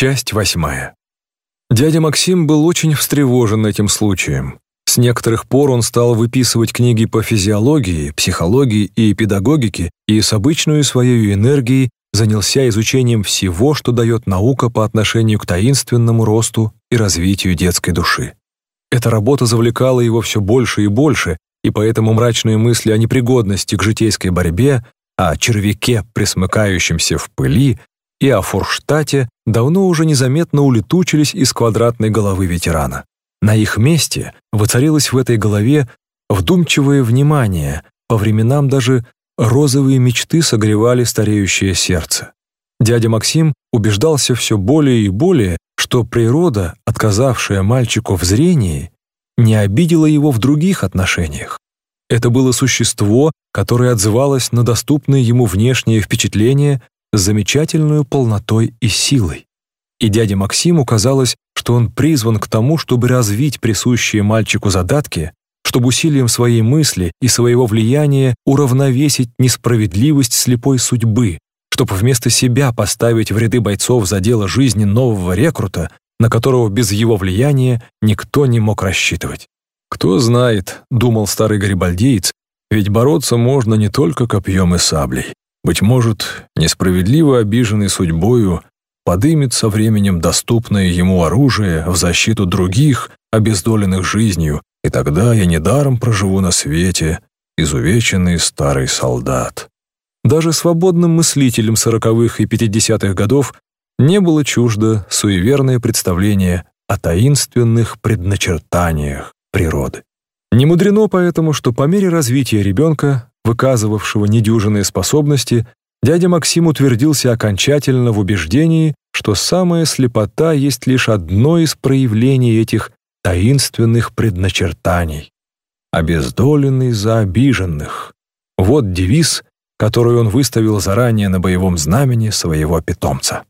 Часть восьмая. Дядя Максим был очень встревожен этим случаем. С некоторых пор он стал выписывать книги по физиологии, психологии и педагогике и с обычной своей энергией занялся изучением всего, что дает наука по отношению к таинственному росту и развитию детской души. Эта работа завлекала его все больше и больше, и поэтому мрачные мысли о непригодности к житейской борьбе, о червяке, присмыкающемся в пыли, и о Форштате давно уже незаметно улетучились из квадратной головы ветерана. На их месте воцарилось в этой голове вдумчивое внимание, по временам даже розовые мечты согревали стареющее сердце. Дядя Максим убеждался все более и более, что природа, отказавшая мальчику в зрении, не обидела его в других отношениях. Это было существо, которое отзывалось на доступные ему внешние впечатления с замечательной полнотой и силой. И дяде Максиму казалось, что он призван к тому, чтобы развить присущие мальчику задатки, чтобы усилием своей мысли и своего влияния уравновесить несправедливость слепой судьбы, чтобы вместо себя поставить в ряды бойцов за дело жизни нового рекрута, на которого без его влияния никто не мог рассчитывать. «Кто знает», — думал старый гарибальдеец, «ведь бороться можно не только копьем и саблей. Быть может, несправедливо обиженный судьбою подымет со временем доступное ему оружие в защиту других, обездоленных жизнью, и тогда я недаром проживу на свете, изувеченный старый солдат. Даже свободным мыслителям сороковых и пятидесятых годов не было чуждо суеверное представление о таинственных предначертаниях природы. Не мудрено поэтому, что по мере развития ребенка выказывавшего недюжинные способности, дядя Максим утвердился окончательно в убеждении, что самая слепота есть лишь одно из проявлений этих таинственных предначертаний. «Обездоленный за обиженных» — вот девиз, который он выставил заранее на боевом знамени своего питомца.